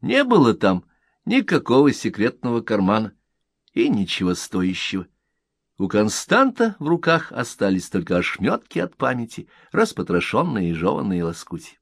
Не было там никакого секретного кармана и ничего стоящего. У Константа в руках остались только ошметки от памяти, распотрошенные и жеванные лоскути.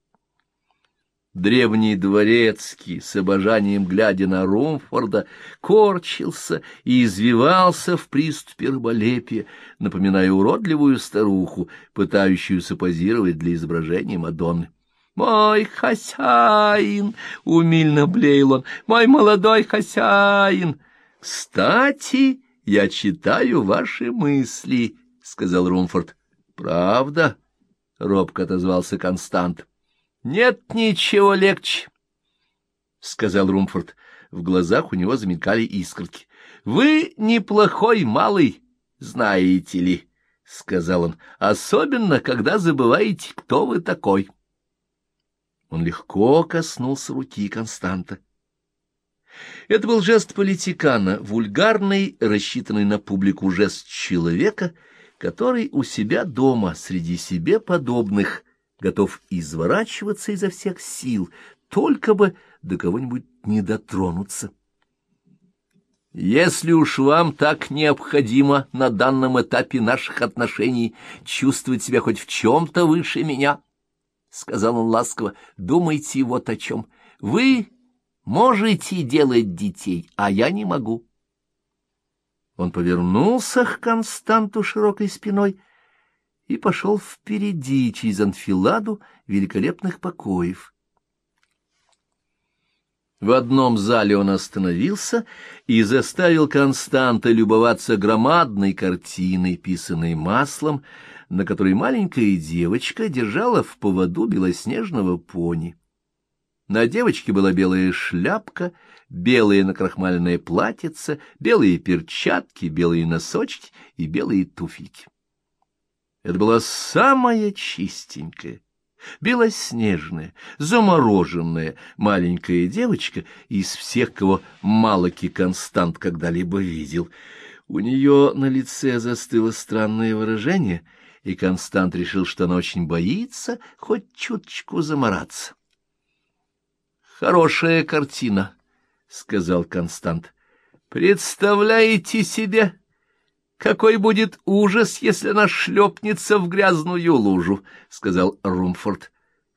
Древний дворецкий, с обожанием глядя на Румфорда, корчился и извивался в приступе раболепия, напоминая уродливую старуху, пытающуюся позировать для изображения Мадонны. «Мой хозяин!» — умильно блеял он. «Мой молодой хозяин!» «Кстати...» Я читаю ваши мысли, — сказал Румфорд. — Правда? — робко отозвался Констант. — Нет ничего легче, — сказал Румфорд. В глазах у него замелькали искорки. — Вы неплохой малый, знаете ли, — сказал он, — особенно, когда забываете, кто вы такой. Он легко коснулся руки Константа. Это был жест политикана, вульгарный, рассчитанный на публику жест человека, который у себя дома, среди себе подобных, готов изворачиваться изо всех сил, только бы до кого-нибудь не дотронуться. Если уж вам так необходимо на данном этапе наших отношений чувствовать себя хоть в чем-то выше меня, — сказал он ласково, — думайте вот о чем. Вы Можете делать детей, а я не могу. Он повернулся к Константу широкой спиной и пошел впереди через анфиладу великолепных покоев. В одном зале он остановился и заставил Константа любоваться громадной картиной, писанной маслом, на которой маленькая девочка держала в поводу белоснежного пони. На девочке была белая шляпка, белое накрахмаленное платьице, белые перчатки, белые носочки и белые туфельки. Это была самая чистенькая, белоснежная, замороженная маленькая девочка из всех, кого Малаки Констант когда-либо видел. У нее на лице застыло странное выражение, и Констант решил, что она очень боится хоть чуточку замораться. Хорошая картина, — сказал Констант. — Представляете себе, какой будет ужас, если она шлепнется в грязную лужу, — сказал Румфорд.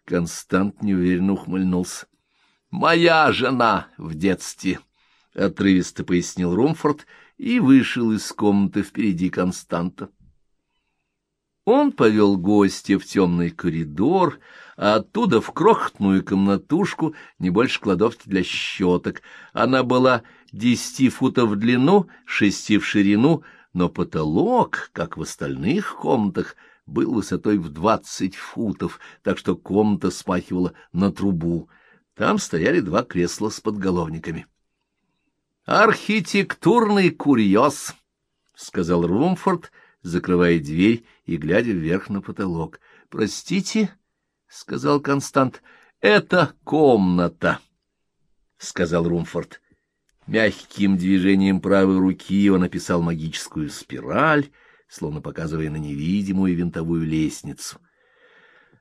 Констант неуверенно ухмыльнулся. — Моя жена в детстве, — отрывисто пояснил Румфорд и вышел из комнаты впереди Константа. Он повел гостя в темный коридор, а оттуда в крохотную комнатушку, не больше кладовки для щеток. Она была десяти футов в длину, шести в ширину, но потолок, как в остальных комнатах, был высотой в двадцать футов, так что комната спахивала на трубу. Там стояли два кресла с подголовниками. «Архитектурный курьез», — сказал Румфорд, — закрывая дверь и глядя вверх на потолок. — Простите, — сказал Констант, — это комната, — сказал Румфорд. Мягким движением правой руки он описал магическую спираль, словно показывая на невидимую винтовую лестницу.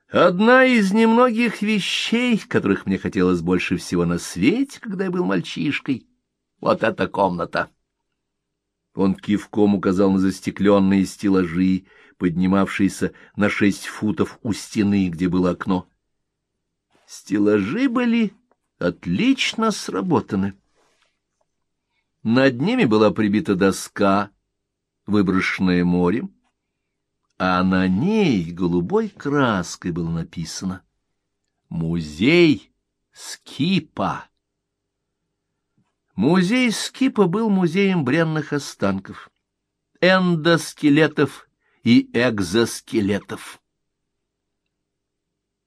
Одна из немногих вещей, которых мне хотелось больше всего на свете, когда я был мальчишкой, — вот эта комната. Он кивком указал на застекленные стеллажи, поднимавшиеся на шесть футов у стены, где было окно. Стеллажи были отлично сработаны. Над ними была прибита доска, выброшенная морем, а на ней голубой краской было написано «Музей Скипа». Музей Скипа был музеем бренных останков, эндоскелетов и экзоскелетов.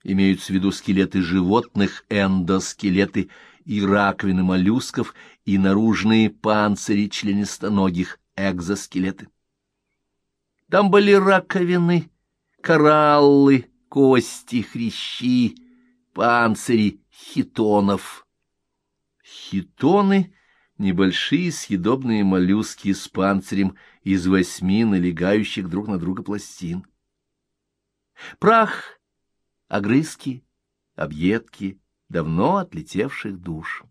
Имеются в виду скелеты животных, эндоскелеты и раковины моллюсков и наружные панцири членистоногих, экзоскелеты. Там были раковины, кораллы, кости, хрящи, панцири хитонов. Хитоны небольшие съедобные моллюски с панцирем из восьми налегающих друг на друга пластин. Прах, огрызки, объедки давно отлетевших душ.